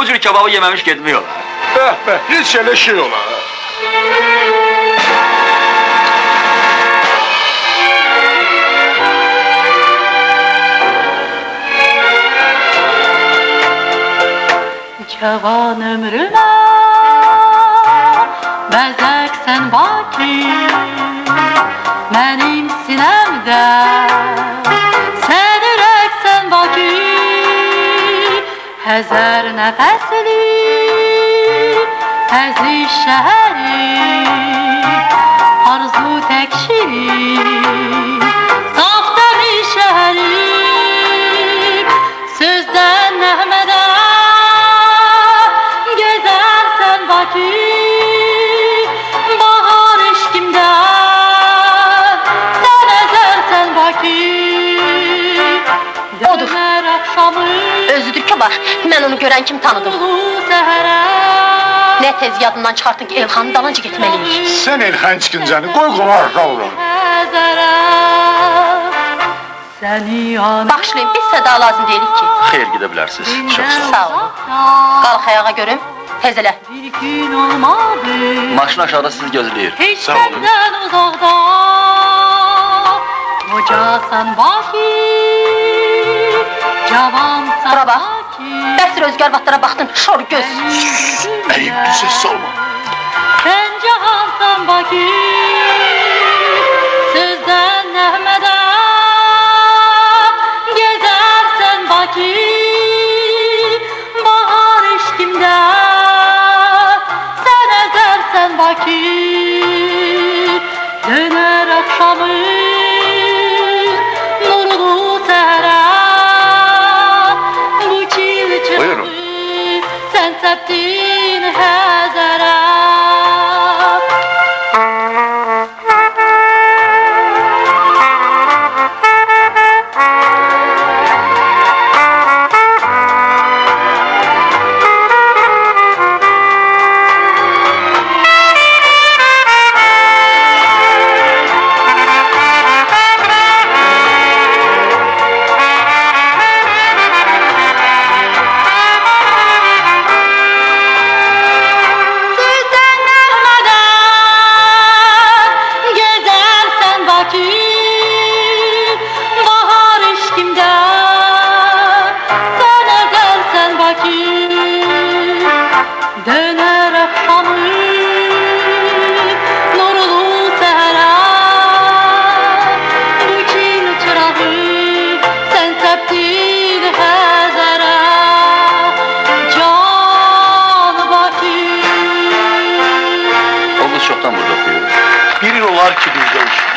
Bu tür kebabı yememiş gitmiyorlar. Eh be, hiç eleşiyorlar. Kevan ömrüme bezersen baki benim sinemde هزار نفسلی از این شهری. آرزو تکشیری ساخته این شهری. سözden Mehmet'e gezersen vakit var. Mən onu görən kimi tanıdım. Nə tez yadından çıxartdın ki, Elxanın dalınca getməliyik. Sən Elxan çıxıncani qoy Səni yana Bağışlayın, biz səda lazım deyilik ki. Xeyr, gedə bilərsiniz. Çox sağ olun. Sağ olun. Qalx ayağa görüm. Tez elə. Maşın aşağıda sizi gözləyir. Sağ olun. Bakı Cavansan Bura bax. Bakı Bəsdir özgə arvadlara baxdın, şor göz. Əyib düzə olma. Sen cahansan Bakı Sözden Mehmet'e Norte dos Anjos.